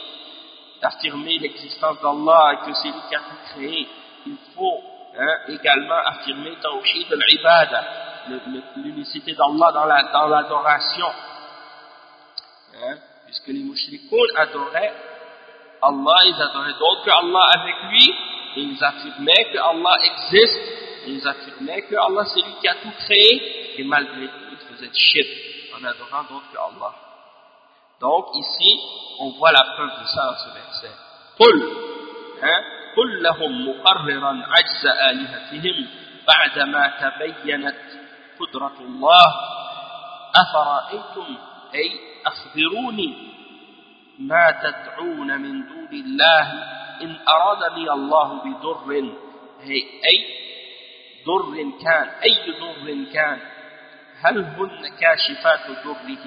d'affirmer l'existence d'Allah et que c'est lui qui a tout créé. Il faut hein, également affirmer tawhid al-ibada l'unicité d'Allah dans l'adoration hein, puisque les mouchrikoun adoraient Allah, ils adoraient d'autres que Allah avec lui, et ils affirmaient que Allah existe, et ils affirmaient que Allah c'est lui qui a tout créé, et malgré tout, ils faisaient shirk en adorant d'autres que Allah. Donc ici, on voit la preuve de ça dans ce verset. قل hein, قل لهم مقررا عجز آلهتهم بعدما تبينت قدرة الله أفرأيتم أي أخبروني ما تدعون من دون الله إن أرادني الله بضر. أي ضر كان أي ضر كان؟ هل هن كاشفات ضره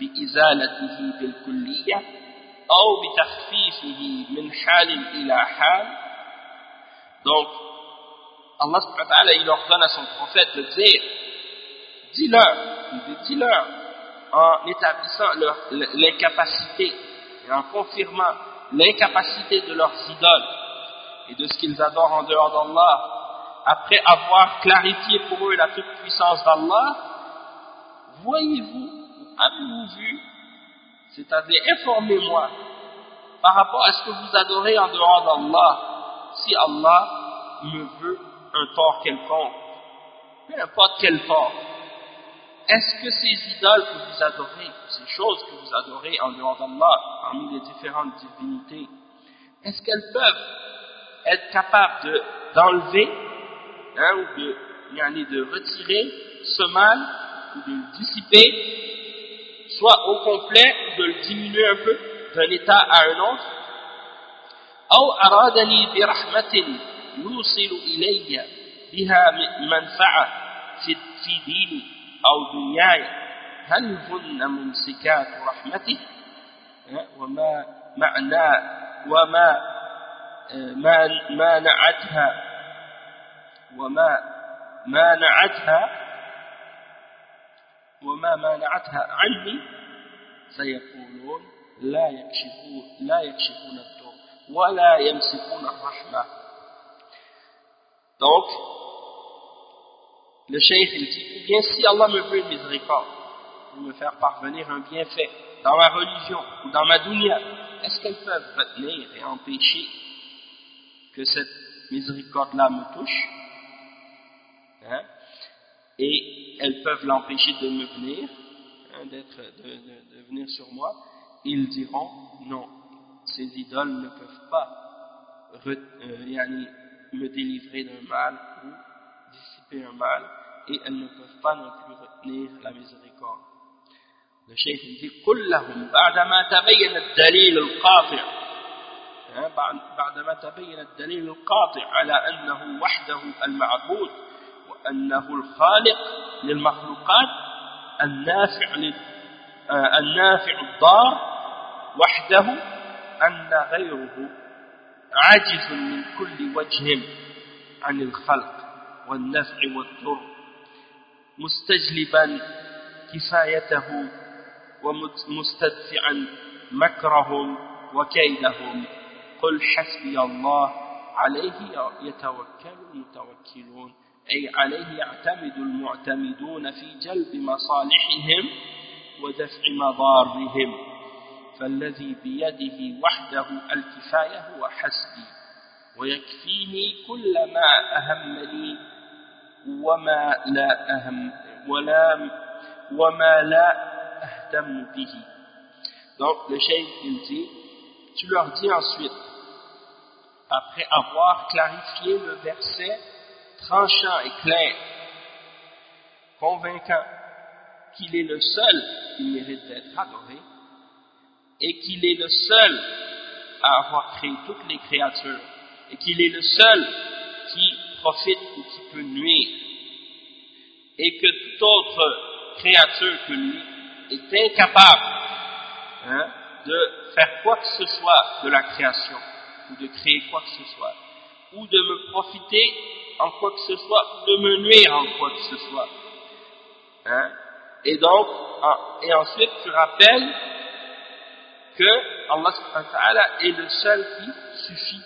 بإزالته بالكلية أو بتخفيفه من حال إلى حال؟ Donc Allah subhanahu wa ta'ala il ordonne à son prophète de dire dis-leur dis-leur en établissant l'incapacité et en confirmant l'incapacité de leurs idoles et de ce qu'ils adorent en dehors d'Allah, après avoir clarifié pour eux la toute-puissance d'Allah, voyez-vous, avez-vous vu, c'est-à-dire informez-moi par rapport à ce que vous adorez en dehors d'Allah, si Allah me veut un tort quelconque, peu importe quel tort, est-ce que ces idoles que vous adorez, ces choses que vous adorez en dehors d'Allah, parmi les différentes divinités, est-ce qu'elles peuvent être capables d'enlever hein, ou de, de retirer ce mal ou de le dissiper, soit au complet ou de le diminuer un peu d'un état à un autre أو أرادني برحمة يوصل إلي بها منفعة في ديني أو دنياي هل هن ممسكات رحمته؟ وما معنى وما ما مانعتها وما مانعتها وما مانعتها عني سيقولون لا يكشفون لا يكشفون الضر ولا يمسكون الرحمة. donc le cheikh il dit, ou bien si Allah me veut miséricorde, pour me faire parvenir un bienfait dans ma religion ou dans ma dunya, est-ce qu'elles peuvent retenir et empêcher que cette miséricorde-là me touche? Hein? Et elles peuvent l'empêcher de me venir, hein, de, venir sur moi. Ils diront non, ces idoles ne peuvent pas euh, me délivrer d'un mal ou dissiper un mal et elles ne peuvent pas non plus retenir la miséricorde. Le cheikh dit قل لهم بعدما تبين الدليل القاطع بعدما تبين الدليل القاطع على أنه وحده المعبود وأنه الخالق للمخلوقات النافع النافع الضار وحده أن غيره عاجز من كل وجه عن الخلق والنفع والضر مستجلبا كفايته ومستدفعا مكرهم وكيدهم. قل حسبي الله عليه يتوكل المتوكلون. أي عليه يعتمد المعتمدون في جلب مصالحهم ودفع مضارهم. فالذي بيده وحده الكفاية هو حسبي ويكفيني كل ما أهمني. وما لا أهم ولا وما لا أهتم به donc le cheikh il dit tu leur dis ensuite après avoir clarifié le verset tranchant et clair convaincant qu'il est le seul qui mérite d'être adoré et qu'il est le seul à avoir créé toutes les créatures et qu'il est le seul qui profite ou qui peut nuire et que toute autre créature que lui est incapable hein, de faire quoi que ce soit de la création ou de créer quoi que ce soit ou de me profiter en quoi que ce soit ou de me nuire en quoi que ce soit hein. et donc et ensuite tu rappelles que Allah est le seul qui suffit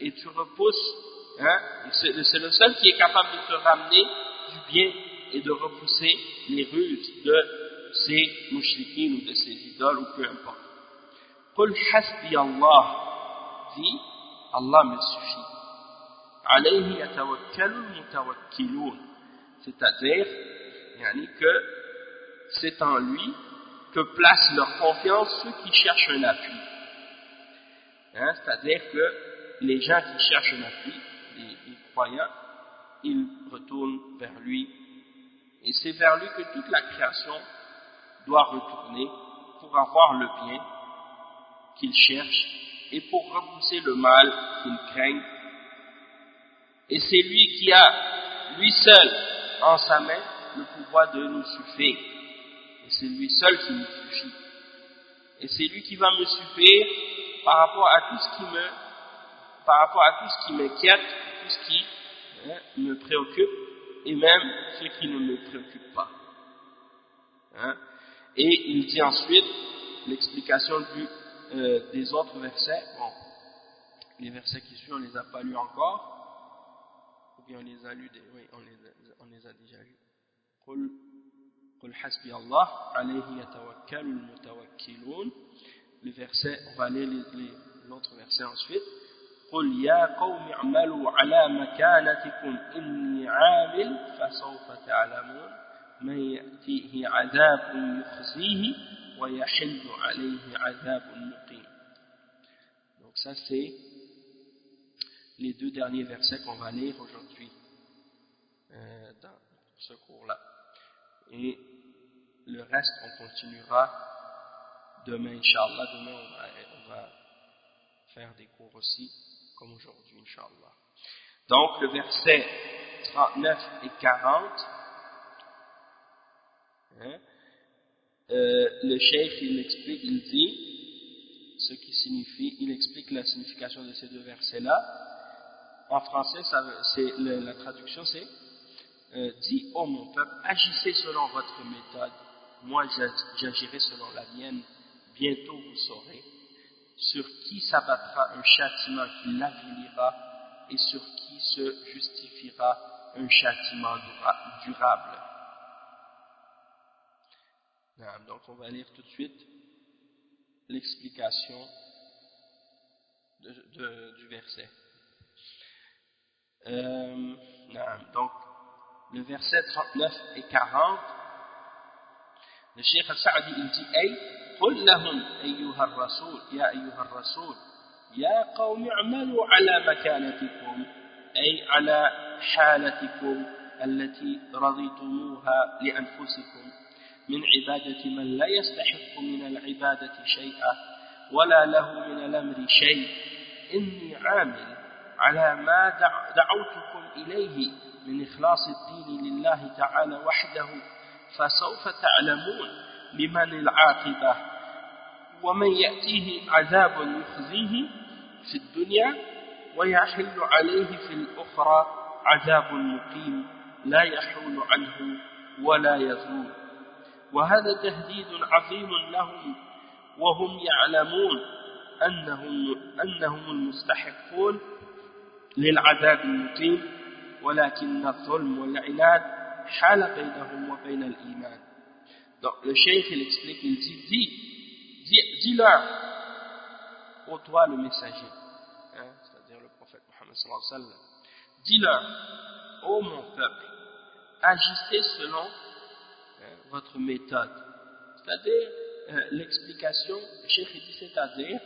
et tu repousses Hein? C'est le seul qui est capable de te ramener du bien et de repousser les ruses de ces mouchriquines ou de ces idoles ou peu importe. Qul hasbi Allah, dit Allah me suffit. C'est-à-dire, que c'est en lui que placent leur confiance ceux qui cherchent un appui. Hein? C'est-à-dire que les gens qui cherchent un appui, ils retournent vers lui et c'est vers lui que toute la création doit retourner pour avoir le bien qu'il cherche et pour repousser le mal qu'il craint. Et c'est lui qui a, lui seul, en sa main, le pouvoir de nous suffire. Et c'est lui seul qui nous suffit. Et c'est lui qui va me suffire par rapport à tout ce qui me, par rapport à tout ce qui m'inquiète, tout ce qui hein, me préoccupe, et même ce qui ne me préoccupe pas. Hein. Et il dit ensuite l'explication euh, des autres versets. Bon, les versets qui suivent, on ne les a pas lus encore. Ou bien on les a lus, oui, on les, on les a déjà lus. قل قل حسبي الله عليه يتوكل المتوكلون le verset, on va lire l'autre verset ensuite قل يا قوم اعملوا على مكانتكم إني عامل فسوف تعلمون من يأتيه عذاب يخزيه ويحل عليه عذاب مقيم donc ça c'est les deux derniers versets qu'on va lire aujourd'hui euh, dans ce cours-là et le reste on continuera demain Inch'Allah demain on va, on va faire des cours aussi comme aujourd'hui Inch'Allah donc le verset 39 et 40 Hein? Euh, le chef, il explique, il dit ce qui signifie, il explique la signification de ces deux versets-là. En français, ça, la traduction c'est euh, Dis, ô mon peuple, agissez selon votre méthode, moi j'agirai selon la mienne, bientôt vous saurez sur qui s'abattra un châtiment qui l'avilira et sur qui se justifiera un châtiment durable. Donc on va lire tout de suite l'explication du verset. Euh, donc le verset 39 et 40, le Cheikh Al-Sa'di il dit Hey, قل لهم أيها الرسول يا أيها الرسول يا قوم اعملوا على مكانتكم أي على حالتكم التي رضيتموها لأنفسكم. من عبادة من لا يستحق من العبادة شيئا ولا له من الأمر شيء. إني عامل على ما دعوتكم إليه من إخلاص الدين لله تعالى وحده فسوف تعلمون لمن العاقبة. ومن يأتيه عذاب يخزيه في الدنيا ويحل عليه في الأخرى عذاب مقيم لا يحول عنه ولا يزول. وهذا تهديد عظيم لهم وهم يعلمون أنهم, أنهم المستحقون للعذاب المقيم ولكن الظلم والعناد حال بينهم وبين الإيمان. Donc le cheikh il explique, il dit, dis, dis-leur, ô toi le messager, hein, c'est-à-dire le prophète Mohammed sallallahu alayhi wa sallam, dis-leur, ô mon peuple, agissez selon votre méthode. C'est-à-dire, euh, l'explication, le cheikh dit, c'est-à-dire,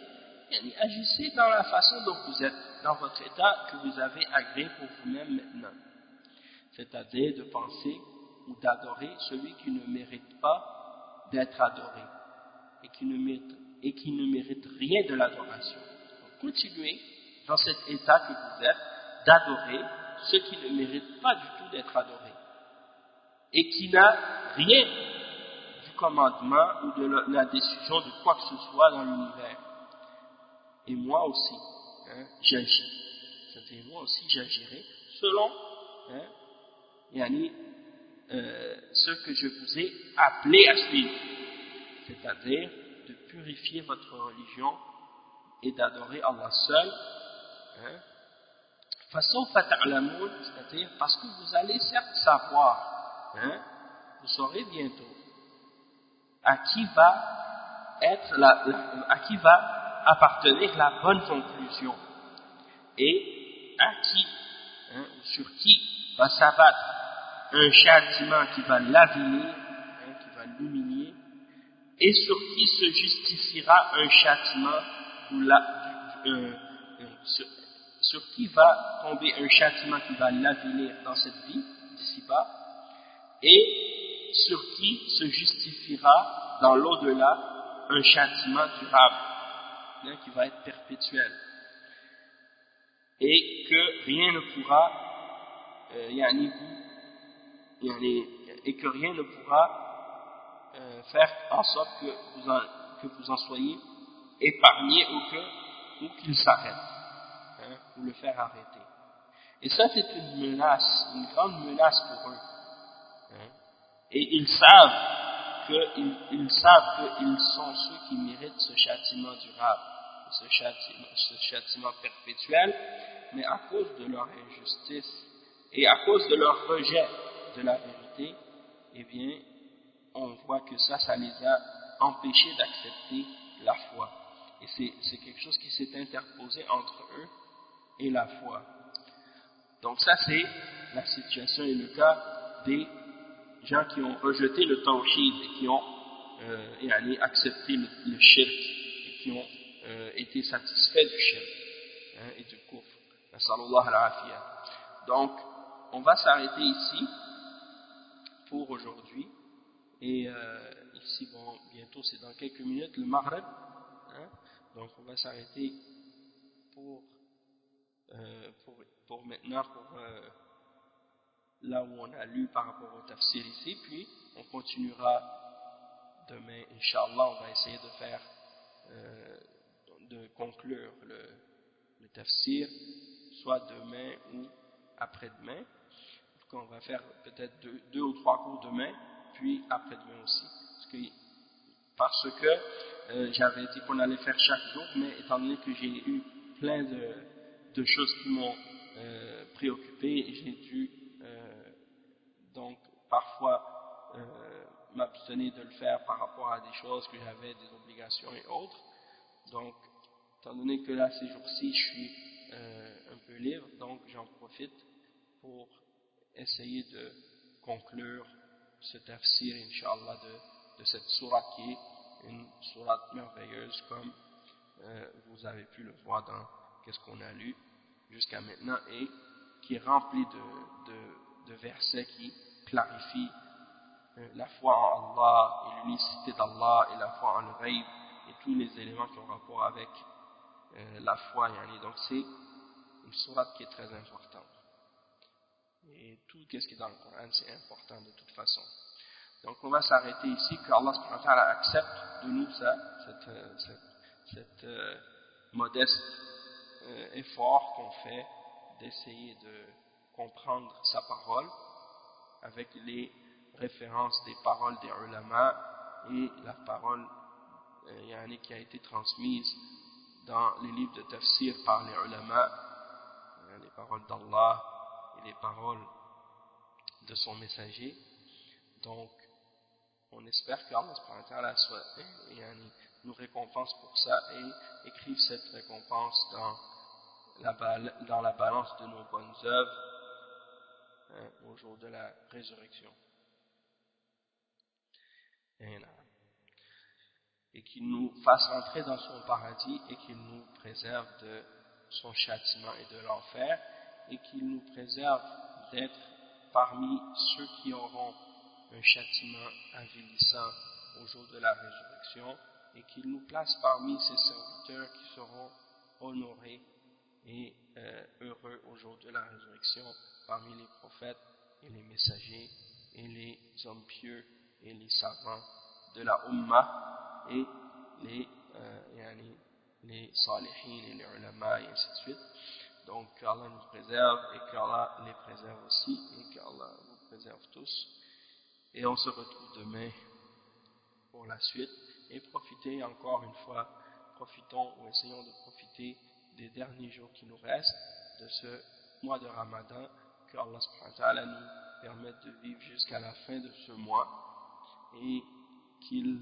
agissez dans la façon dont vous êtes, dans votre état que vous avez agréé pour vous-même maintenant. C'est-à-dire de penser ou d'adorer celui qui ne mérite pas d'être adoré et qui ne mérite, mérite rien de l'adoration. Continuez dans cet état que vous êtes d'adorer ceux qui ne méritent pas du tout d'être adorés et qui n'a rien du commandement ou de la décision de quoi que ce soit dans l'univers. Et moi aussi, hein, j'agis. C'est-à-dire, moi aussi, j'agirai selon hein, yani, euh, ce que je vous ai appelé à suivre. C'est-à-dire, de purifier votre religion et d'adorer Allah seul. Hein, façon c'est-à-dire parce que vous allez certes savoir, hein, vous saurez bientôt à qui va être la, à qui va appartenir la bonne conclusion et à qui, hein, sur qui va s'abattre un châtiment qui va hein, qui va l'humilier, et sur qui se justifiera un châtiment sur, qui va tomber un châtiment qui va l'aviler dans cette vie, d'ici-bas, et sur qui se justifiera dans l'au-delà un châtiment durable, hein, qui va être perpétuel. Et que rien ne pourra, euh, et que rien ne pourra euh, faire en sorte que vous en, que vous en soyez épargné ou que ou qu'il s'arrête, hein, ou le faire arrêter. Et ça, c'est une menace, une grande menace pour eux. Hein. Et ils savent qu'ils ils savent qu'ils sont ceux qui méritent ce châtiment durable, ce châtiment, ce châtiment perpétuel, mais à cause de leur injustice et à cause de leur rejet de la vérité, eh bien, on voit que ça, ça les a empêchés d'accepter la foi. Et c'est quelque chose qui s'est interposé entre eux et la foi. Donc ça, c'est la situation et le cas des gens qui ont rejeté le tawhid et qui ont euh, le, le, shirk et qui ont euh, été satisfaits du shirk hein, et du kufr. Donc, on va s'arrêter ici pour aujourd'hui. Et euh, ici, bon, bientôt, c'est dans quelques minutes, le Maghreb. Hein? Donc, on va s'arrêter pour, euh, pour, maintenant, pour euh, là où on a lu par rapport au tafsir ici. Puis, on continuera demain, Inch'Allah, on va essayer de faire, de conclure le, le tafsir, soit demain ou après-demain on va faire peut-être deux, ou trois cours demain, puis après-demain aussi. Parce que, parce que euh, j'avais dit qu'on allait faire chaque jour, mais étant donné que j'ai eu plein de, de choses qui m'ont euh, préoccupé, j'ai dû euh, donc parfois m'abstenir de le faire par rapport à des choses que j'avais, des obligations et autres. Donc, étant donné que là, ces jours-ci, je suis un peu libre, donc j'en profite pour essayer de conclure ce tafsir, Inch'Allah, de, de cette sourate qui est une sourate merveilleuse comme euh, vous avez pu le voir dans qu'est-ce qu'on a lu jusqu'à maintenant et qui est rempli de, de, versets qui clarifient euh, la foi en Allah et l'unicité d'Allah et la foi en le rêve et tous les éléments qui ont rapport avec euh, la foi. Donc c'est une sourate qui est très importante. Et tout ce qui est dans le Coran, c'est important de toute façon. Donc on va s'arrêter ici, que Allah accepte de nous ça, cette, euh, euh, modeste euh, effort qu'on fait d'essayer de comprendre sa parole avec les références des paroles des ulama et la parole euh, qui a été transmise dans les livres de tafsir par les ulama, les paroles d'Allah les paroles de son messager. Donc, on espère qu'Allah nous récompense pour ça et écrive cette récompense dans la, balance de nos bonnes œuvres hein, au jour de la résurrection. Et qu'il nous fasse entrer dans son paradis et qu'il nous préserve de son châtiment et de l'enfer et qu'il nous préserve d'être parmi ceux qui auront un châtiment avilissant au jour de la résurrection et qu'il nous place parmi ces serviteurs qui seront honorés et euh, heureux au jour de la résurrection parmi les prophètes et les messagers et les hommes pieux et les savants de la Ummah et les, euh, les salihin et les ulama et ainsi de suite. Donc, qu'Allah nous préserve et qu'Allah les préserve aussi et qu'Allah nous préserve tous. Et on se retrouve demain pour la suite. Et profitez encore une fois, profitons ou essayons de profiter des derniers jours qui nous restent de ce mois de Ramadan, que Allah nous permette de vivre jusqu'à la fin de ce mois et qu'il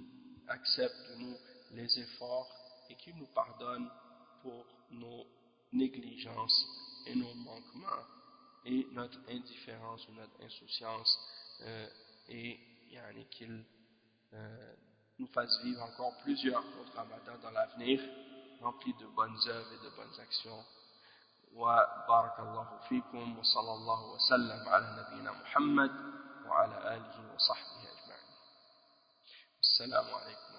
accepte de nous les efforts et qu'il nous pardonne pour nos négligences et nos manquements et notre indifférence ou notre insouciance euh, et qu'il euh, nous fasse vivre encore plusieurs autres ramadans dans l'avenir remplis de bonnes œuvres et de bonnes actions وبارك الله فيكم وصلى الله وسلم على نبينا محمد وعلى آله وصحبه أجمعين السلام عليكم